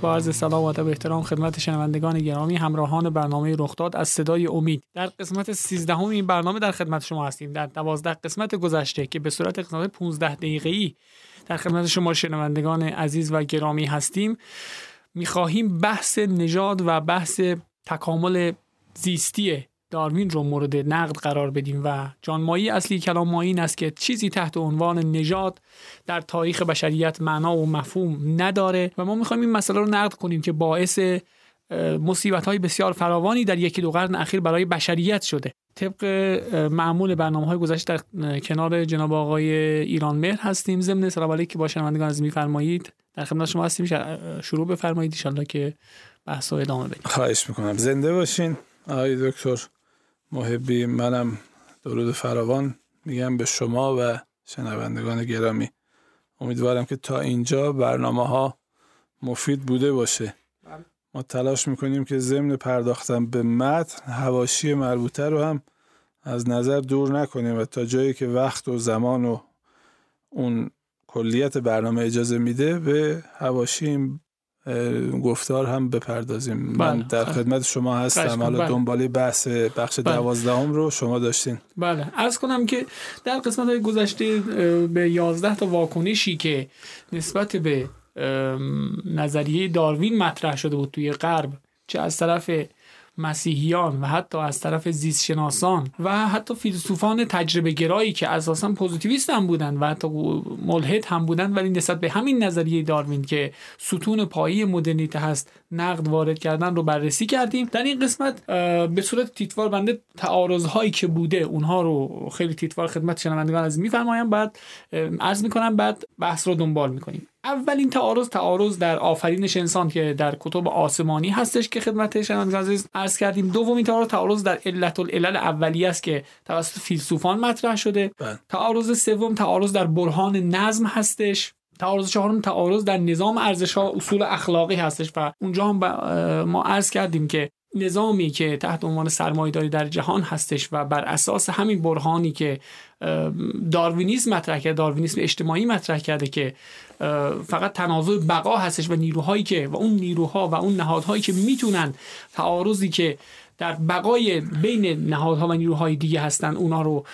با عرض سلام و ادب احترام خدمت شنوندگان گرامی همراهان برنامه رخداد از صدای امید. در قسمت 13 این برنامه در خدمت شما هستیم. در 12 قسمت گذشته که به صورت قسمت 15 دقیقه‌ای در خدمت شما شنوندگان عزیز و گرامی هستیم می‌خواهیم بحث نژاد و بحث تکامل زیستی داروین رو مورد نقد قرار بدیم و جانمایی اصلی کلام ما این است که چیزی تحت عنوان نژاد در تاریخ بشریت معنا و مفهوم نداره و ما می‌خوایم این مسئله رو نقد کنیم که باعث مصیبت های بسیار فراوانی در یکی دو قرن اخیر برای بشریت شده. طبق معمول برنامه های گذشته در کنار جناب آقای ایران مهر هستیم. ضمن سلام که با شنوندگان از میفرمایید. در خدمت شما هستیم. شروع بفرمایید. ان که بحث ادامه بدیم. خواهش می‌کنم. زنده باشین. آقای دکتر. محبی منم درود فراوان میگم به شما و شنوندگان گرامی امیدوارم که تا اینجا برنامه ها مفید بوده باشه بله. ما تلاش می‌کنیم که ضمن پرداختن به متن هواشی مربوطه رو هم از نظر دور نکنیم و تا جایی که وقت و زمان و اون کلیت برنامه اجازه میده به هواشی گفتار هم بپردازیم من بله. در خدمت شما هستم حالا بله. دنباله بحث بخش بله. دوازدهم رو شما داشتین بله از کنم که در قسمت های گذشته به یازده تا واکنشی که نسبت به نظریه داروین مطرح شده بود توی غرب چه از طرف مسیحیان و حتی از طرف زیستشناسان و حتی فیلسوفان تجربه گرایی که اساسا پوزیتیویست هم بودن و حتی ملحد هم بودن ولی نسبت به همین نظریه داروین که ستون پایی مدرنیته هست نقد وارد کردن رو بررسی کردیم. در این قسمت به صورت تیتوار بنده تعارض که بوده اونها رو خیلی تیتوار خدمت شنوندگان از میفرمایم. بعد عرض می‌کنم بعد بحث رو دنبال می‌کنیم. اولین تعارض تعارض در آفرینش انسان که در کتب آسمانی هستش که خدمت شنوندگان عزیز عرض کردیم. دومین تعارض تعارض در علت العلل اولیه است که توسط فیلسوفان مطرح شده. بله. تعارض سوم تعارض در برهان نظم هستش. تعارض چهارم تعارض در نظام ارزش ها و اصول اخلاقی هستش و اونجا هم ما عرض کردیم که نظامی که تحت عنوان سرمایه‌داری در جهان هستش و بر اساس همین برهانی که داروینیسم مطرح کرده داروینیسم اجتماعی مطرح کرده که فقط تنازع بقا هستش و نیروهایی که و اون نیروها و اون نهادهایی که می‌تونن تعارضی که در بقای بین نهادها و نیروهای دیگه هستن اونا رو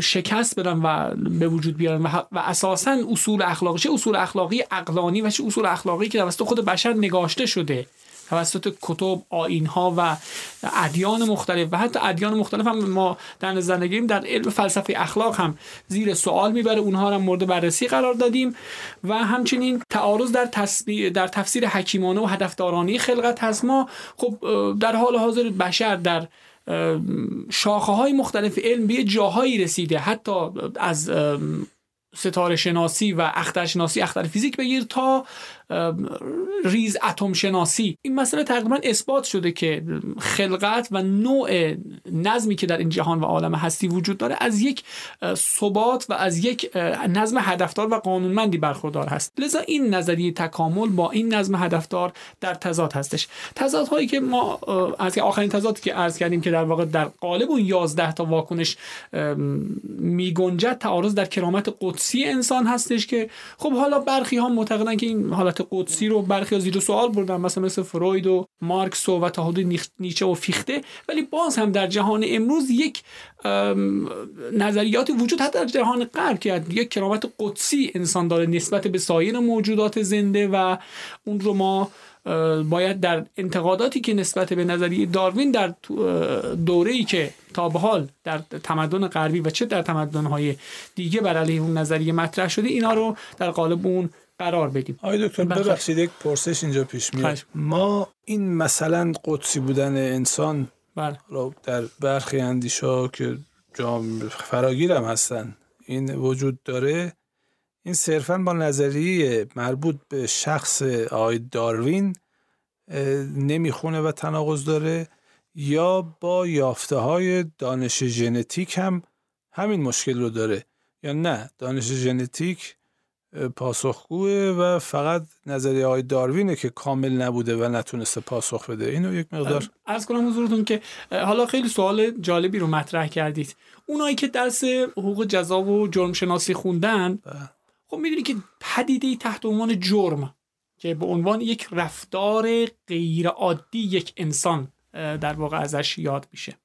شکست بدن و به وجود بیارن و, و اساسا اصول اخلاقی چه اصول اخلاقی اقلانی و چه اصول اخلاقی که توسط خود بشر نگاشته شده. توسط کتب آین ها و ادیان مختلف و حتی ادیان مختلف هم ما در نگیریم در علم فلسفه اخلاق هم زیر سوال می‌بره. اونها هم مورد بررسی قرار دادیم و همچنین تعارض در, در تفسیر حکیمانه و هدفدارانی خلقت هست. ما خب در حال حاضر بشر در شاخه های مختلف علم به جاهایی رسیده. حتی از ستاره شناسی و اختر شناسی اختر فیزیک بگیر تا ریز اتم شناسی این مسئله تقریبا اثبات شده که خلقت و نوع نظمی که در این جهان و عالم هستی وجود داره از یک ثبات و از یک نظم هدفدار و قانونمندی برخوردار هست. لذا این نظریه تکامل با این نظم هدفدار در تضاد هستش. تضادهایی که ما از آخرین تضادی که عرض کردیم که در واقع در قالب اون 11 تا واکنش میگنجد تعارض در کرامت قدسی انسان هستش که خب حالا برخی ها معتقدن که این حالت قدسی رو برخی زیر سوال بردن مثلا مثل فروید و مارکس و تا نیچه و فیخته. ولی باز هم در جهان امروز یک نظریاتی وجود حتی در جهان غرب که یک کرامت قدسی انسان داره نسبت به سایر موجودات زنده و اون رو ما باید در انتقاداتی که نسبت به نظریه داروین در دوره ای که تا به حال در تمدن غربی و چه در تمدن های دیگه بر علیه اون نظریه مطرح شده اینا رو در قالب اون قرار بدیم. آقای دکتر ببخشید یک پرسش اینجا پیش میاد. ما این مثلا قدسی بودن انسان بله. در برخی اندیشا که جام فراگیر هم هستن این وجود داره؟ این صرفا با نظریه مربوط به شخص آقای داروین نمی‌خونه و تناقض داره یا با یافته های دانش ژنتیک هم همین مشکل رو داره. یا نه دانش ژنتیک پاسخگوه و فقط نظریه های داروینه که کامل نبوده و نتونسته پاسخ بده. اینو یک مقدار از کنم حضورتون که حالا خیلی سوال جالبی رو مطرح کردید. اونایی که درس حقوق جزا و جرم شناسی خوندن بله. خب می‌دونی که پدیده تحت عنوان جرم که به عنوان یک رفتار غیر عادی یک انسان در واقع ازش یاد میشه.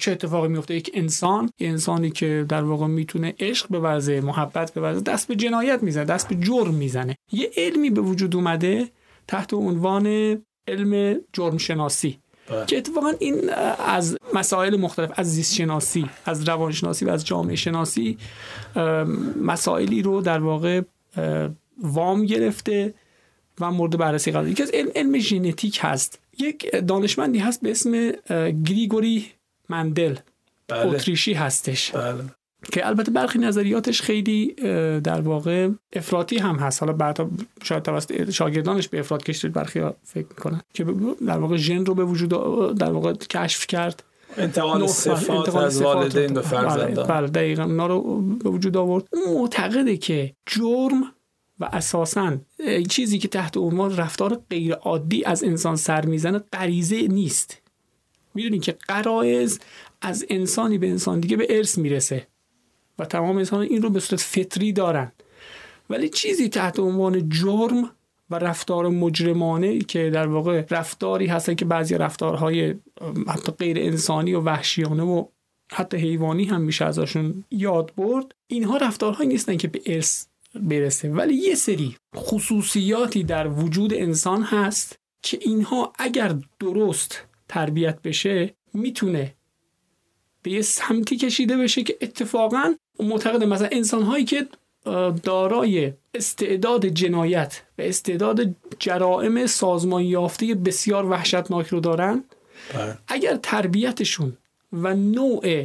چه اتفاقی میفته یک انسان یه انسانی که در واقع می‌تونه عشق بورزه محبت بورزه دست به جنایت می‌زنه دست به جرم می‌زنه. یه علمی به وجود اومده تحت عنوان علم جرم شناسی. که اتفاقا این از مسائل مختلف از زیست شناسی از روان شناسی و از جامعه شناسی مسائلی رو در واقع وام گرفته و مورد بررسی قرار یکی از علم, علم ژنتیک هست. یک دانشمندی هست به اسم گریگوری مندل. بله. اتریشی هستش. بله. که البته برخی نظریاتش خیلی در واقع افراطی هم هست. حالا بعد شاید توسط شاگردانش به افراط کشید برخی فکر می‌کنن که در واقع ژن رو به وجود در واقع کشف کرد. انتقال صفات از والدین به فرزندان. بله دقیقا اونا رو به وجود آورد. معتقده که جرم و اساسا چیزی که تحت عنوان رفتار غیر عادی از انسان سر می‌زنه غریزه نیست. می‌دونی که قرائز از انسانی به انسان دیگه به ارث می‌رسه. و تمام انسان این رو به صورت فطری دارن. ولی چیزی تحت عنوان جرم و رفتار مجرمانه که در واقع رفتاری هستن که بعضی رفتارهای حتی غیر انسانی و وحشیانه و حتی حیوانی هم میشه ازشون یاد برد اینها رفتارهایی نیستن که به ارث برسه. ولی یه سری خصوصیاتی در وجود انسان هست که اینها اگر درست تربیت بشه می‌تونه به یه سمتی کشیده بشه که اتفاقا معتقد مثلا انسان هایی که دارای استعداد جنایت و استعداد جرائم سازمان یافته بسیار وحشتناک رو دارن بله. اگر تربیتشون و نوع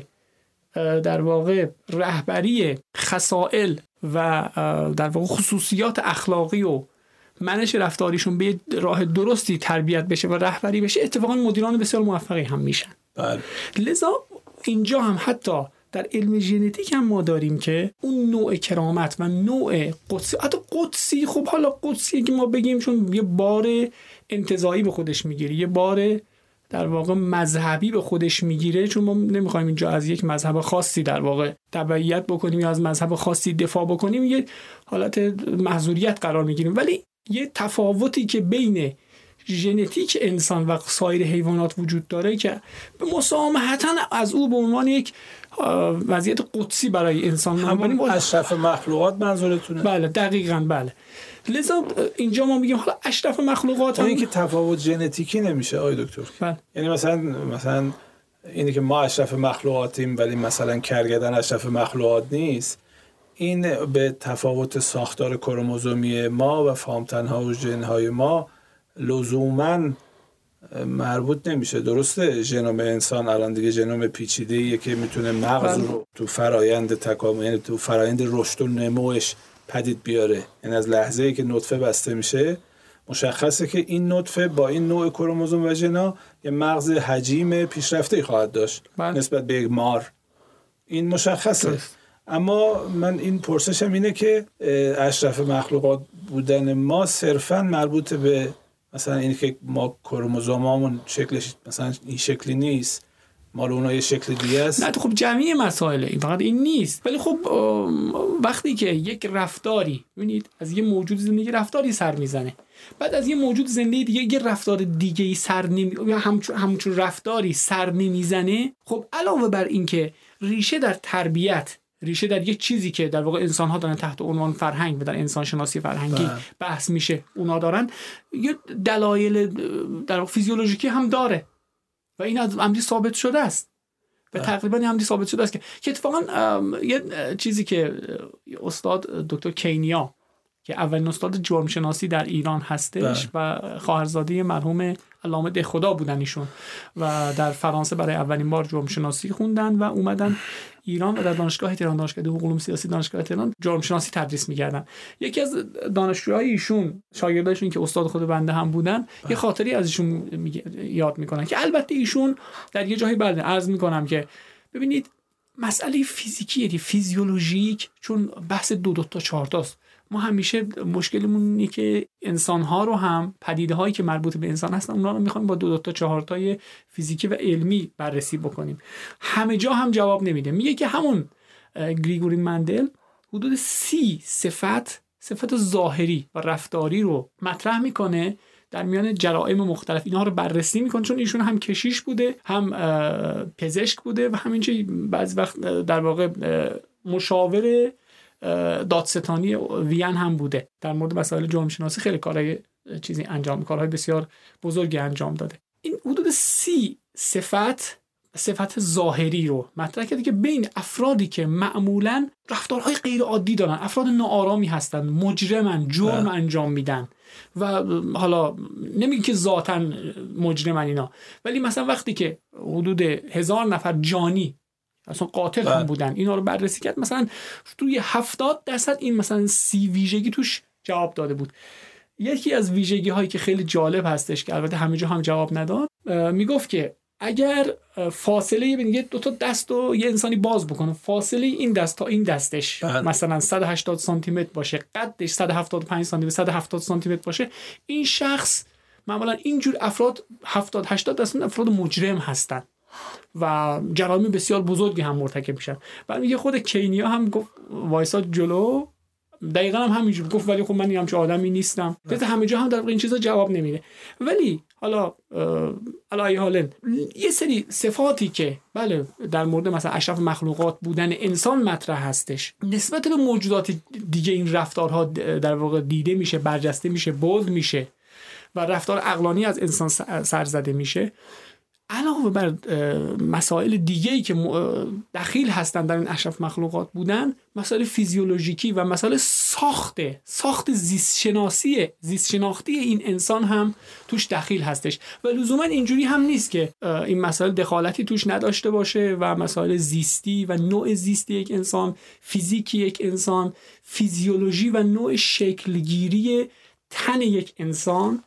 در واقع رهبری خسائل و در واقع خصوصیات اخلاقی و منش رفتاریشون به راه درستی تربیت بشه و رهبری بشه اتفاقا مدیران بسیار موفقی هم میشن بله. لذا اینجا هم حتی در علم ژنتیک هم ما داریم که اون نوع کرامت و نوع قدسی حتی قدسی خب حالا قدسی که ما بگیم چون یه بار انتظایی به خودش می‌گیره یه بار در واقع مذهبی به خودش می‌گیره چون ما نمی‌خوایم اینجا از یک مذهب خاصی در واقع تبعیت بکنیم یا از مذهب خاصی دفاع بکنیم یه حالت محضوریت قرار می‌گیریم. ولی یه تفاوتی که بین ژنتیک انسان و سایر حیوانات وجود داره که به مسامحتا از او به عنوان یک وضعیت قدسی برای انسان همون اشرف مخلوقات منظورتونه. بله دقیقا بله. لذا اینجا ما میگیم حالا اشرف مخلوقات هم... که تفاوت ژنتیکی نمیشه آقای دکتر. بله. یعنی مثلا مثلا اینی که ما اشرف مخلوقاتیم ولی مثلا کرگدن اشرف مخلوقات نیست این به تفاوت ساختار کروموزومی ما و فامتنها و ژنهای ما لزوما مربوط نمیشه. درسته؟ ژنوم انسان الان دیگه ژنوم پیچیده که می‌تونه مغز بله. رو تو فرایند تکامل یعنی تو فرایند رشد و نموش پدید بیاره. یعنی از لحظه ای که نطفه بسته میشه مشخصه که این نطفه با این نوع کروموزوم و ژنا یه مغز حجیم پیشرفته خواهد داشت. بله. نسبت به یک مار. این مشخصه. اما من این پرسشم اینه که اشرف مخلوقات بودن ما صرفا مربوط به مثلا این که ما کروموزومامون شکلش مثلا این شکلی نیست مال اونها یه شکل دیگه است. نه خب جمعی مسائله این فقط این نیست. ولی خب وقتی که یک رفتاری ببینید از یه موجود زندگی رفتاری سر می‌زنه. بعد از یه موجود زندگی دیگه یه رفتار دیگه ای سر نمی یا همچون, همچون رفتاری سر نمی‌زنه. خب علاوه بر اینکه ریشه در تربیت ریشه در یک چیزی که در واقع انسان ها دارن تحت عنوان فرهنگ و در انسان شناسی فرهنگی بله. بحث میشه اونا دارن یه دلایل در فیزیولوژیکی هم داره و این از عمدی ثابت شده است و بله. تقریبا عمدی ثابت شده است که اتفاقا یه چیزی که استاد دکتر کینیا که اولین استاد جرم شناسی در ایران هستش و خواهرزاده مرحوم علامه ده خدا بودن ایشون و در فرانسه برای اولین بار جرم شناسی خوندن و اومدن ایران و در دانشگاه تهران دانشگاه حقوق علوم سیاسی دانشگاه تهران جرم شناسی تدریس می‌کردن. یکی از دانشجوهای ایشون شاگرداشون که استاد خود بنده هم بودن یه خاطری از ایشون یاد می‌کنن که البته ایشون در یه جایی بعد عرض می‌کنم که ببینید مسئله فیزیکی یعنی فیزیولوژیک چون بحث دو دو تا چهار تاست. ما همیشه مشکلمون اینه که انسان ها رو هم پدیده هایی که مربوط به انسان هستن اونا رو می‌خوایم با دو, دو تا چهار تای فیزیکی و علمی بررسی بکنیم. همه جا هم جواب نمیده. میگه که همون گریگوری مندل حدود سی صفت صفت ظاهری و رفتاری رو مطرح می‌کنه در میان جرائم مختلف. اینها رو بررسی می‌کنه چون ایشون هم کشیش بوده هم پزشک بوده و همینجوری بعضی وقت در واقع مشاور دادستانی وین هم بوده در مورد مسائل جرم شناسی خیلی کارهای چیزی انجام کارهای بسیار بزرگی انجام داده این حدود سی صفت صفت ظاهری رو مطرح کرده که بین افرادی که معمولا رفتارهای غیر عادی دارن افراد ناآرامی هستن مجرمن جرم بله. انجام میدن و حالا نمیگه که ذاتا مجرمن اینا ولی مثلا وقتی که حدود هزار نفر جانی اصلا قاتل هم بله. بودن اینا رو بررسی کرد مثلا توی هفتاد درصد این مثلا سی ویژگی توش جواب داده بود یکی از ویژگی هایی که خیلی جالب هستش که البته همه جا هم جواب نداد می‌گفت که اگر فاصله یه دو تا دست رو یه انسانی باز بکنه فاصله این دست تا این دستش بله. مثلا 180 سانتی متر باشه قدش 175 سانتی متر 170 سانتی متر باشه این شخص معمولا اینجور افراد 70 80 درصد افراد مجرم هستن و جرامی بسیار بزرگی هم مرتکب میشن. بعد میگه خود کینیا هم گفت وایسا جلو. دقیقا هم همینجور گفت ولی خب من همچه آدمی نیستم. بله. همه جا هم در این چیزا جواب نمیده. ولی حالا علای حالن یه سری صفاتی که بله در مورد مثلا اشرف مخلوقات بودن انسان مطرح هستش. نسبت به موجودات دیگه این رفتارها در واقع دیده میشه برجسته میشه بولد میشه و رفتار اقلانی از انسان سرزده میشه. علاوه بر مسائل دیگه ای که دخیل هستن در این اشرف مخلوقات بودن مسائل فیزیولوژیکی و مسائل ساخت ساخت زیست شناسی این انسان هم توش دخیل هستش. و لزوما اینجوری هم نیست که این مسائل دخالتی توش نداشته باشه و مسائل زیستی و نوع زیستی یک انسان فیزیکی یک انسان فیزیولوژی و نوع شکلگیری تن یک انسان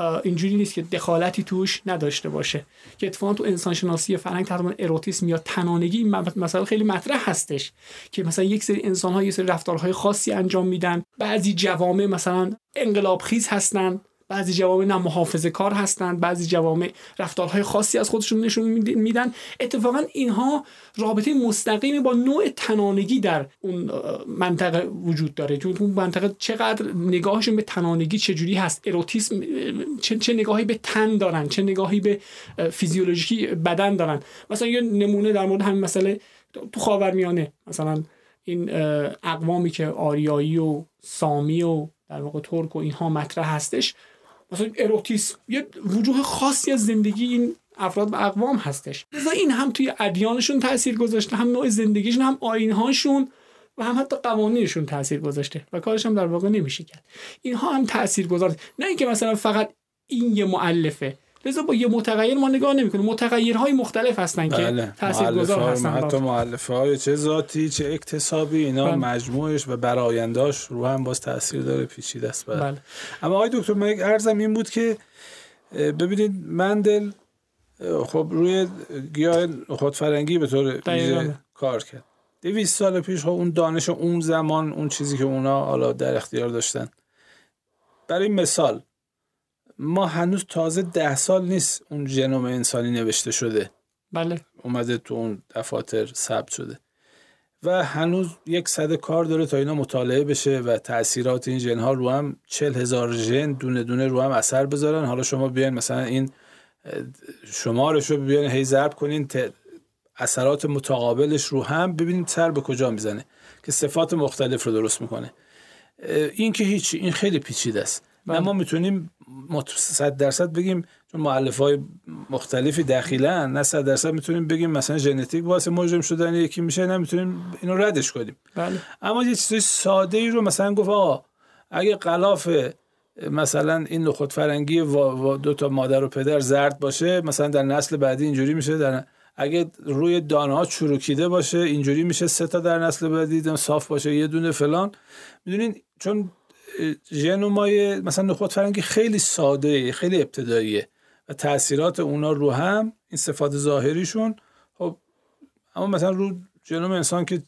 اینجوری نیست که دخالتی توش نداشته باشه. که اتفاقا تو انسان شناسی فرهنگ تقریبا اروتیسم یا تنانگی مسئله خیلی مطرح هستش. که مثلا یک سری انسان ها یه سری رفتارهای خاصی انجام میدن. بعضی جوامع مثلا انقلاب خیز هستن. بعضی جوامع نه محافظه کار هستند بعضی جوامع رفتارهای خاصی از خودشون نشون میدن. اتفاقا اینها رابطه مستقیمی با نوع تنانگی در اون منطقه وجود داره. چون اون منطقه چقدر نگاهشون به تنانگی چجوری هست اروتیسم چه, چه نگاهی به تن دارن چه نگاهی به فیزیولوژیکی بدن دارن. مثلا یه نمونه در مورد همین مسئله تو خاورمیانه مثلا این اقوامی که آریایی و سامی و در واقع ترک و اینها مطرح هستش. مثلا اروتیسم یه وجوه خاصی از زندگی این افراد و اقوام هستش. لذا این هم توی ادیانشون تاثیر گذاشته هم نوع زندگیشون هم آینهاشون و هم حتی قوانینشون تاثیر گذاشته و کارش هم در واقع نمیشه کرد. اینها هم تاثیر گذاشته نه اینکه مثلا فقط این یه معلفه لذا با یه متغیر ما نگاه نمی‌کنیم متغیرهای مختلف هستن بله. که تاثیرگذار هستن حتی مؤلفه های چه ذاتی چه اکتسابی اینا بله. مجموعش و براینداش رو هم باز تاثیر داره پیچیده است بله. بله. اما آقای دکتر من یک ارزم این بود که ببینید مندل خب روی گیاه خودفرنگی به طور کار کرد دویست سال پیش خب اون دانش اون زمان اون چیزی که اونا حالا در اختیار داشتن برای مثال ما هنوز تازه ده سال نیست اون ژنوم انسانی نوشته شده. بله. اومده تو اون دفاتر ثبت شده. و هنوز یک صد کار داره تا اینا مطالعه بشه و تاثیرات این ژن ها رو هم چل هزار ژن دونه دونه رو هم اثر بذارن. حالا شما بیاین مثلا این شمارش رو بیاین هی ضرب کنین اثرات متقابلش رو هم ببینید سر به کجا می‌زنه که صفات مختلف رو درست می‌کنه. این که هیچی این خیلی پیچیده است. بله. ما می‌تونیم صد درصد بگیم چون معلف های مختلفی دخیلن نه صد درصد می‌تونیم بگیم مثلا ژنتیک واسه مجرم شدن یکی میشه نمی‌تونیم اینو ردش کنیم. بله. اما یه چیزای ساده ای رو مثلا گفت آقا اگه قلاف مثلا این نخود فرنگی و دو تا مادر و پدر زرد باشه مثلا در نسل بعدی اینجوری میشه در اگه روی دانه ها چروکیده باشه اینجوری میشه سه تا در نسل بعدی صاف باشه یه دونه فلان. می‌دونین؟ چون ژنومای مثلا نخود فرنگی خیلی ساده خیلی ابتداییه و تاثیرات اونا رو هم این صفات ظاهریشون خب اما مثلا رو ژنوم انسان که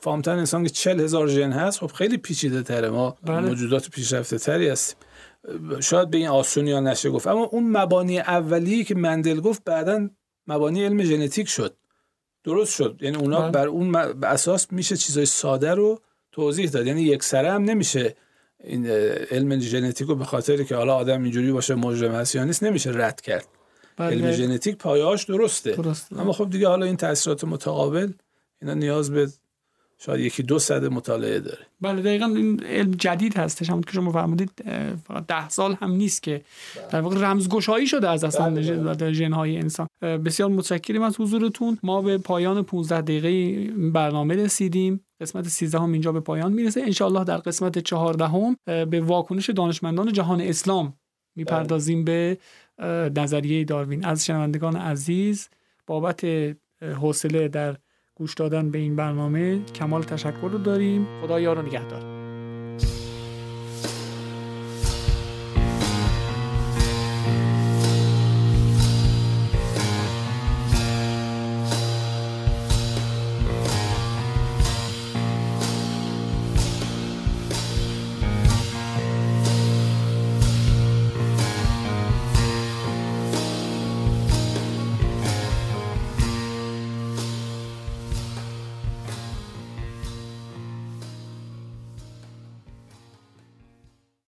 فامتن انسان که چل هزار ژن هست خب خیلی پیچیده تره. ما بله. موجودات پیشرفته تری هستیم. شاید به این آسونی ها نشه گفت. اما اون مبانی اولیه که مندل گفت بعدا مبانی علم ژنتیک شد. درست شد. یعنی اونا بله. بر اون اساس میشه چیزای ساده رو توضیح داد. یعنی یک سره هم نمیشه این علم ژنتیک رو به خاطر که حالا آدم اینجوری باشه مجرم هست یا نیست نمیشه رد کرد. بله. علم ژنتیک پایه‌اش درسته. درسته. اما خب دیگه حالا این تاثیرات متقابل اینا نیاز به شاید یکی دو صد مطالعه داره. بله دقیقا این علم جدید هستش. همون که شما فرمودید فقط ده سال هم نیست که در واقع رمزگشایی شده از اصلا بله. ژنهای انسان. بسیار متشکریم از حضورتون. ما به پایان 15 دقیقه برنامه رسیدیم. قسمت 13 هم اینجا به پایان می‌رسه. انشاءالله در قسمت 14 هم به واکنش دانشمندان جهان اسلام می‌پردازیم به نظریه داروین. از شنوندگان عزیز بابت حوصله در گوش دادن به این برنامه کمال تشکر رو داریم. خدا یار و نگهدار.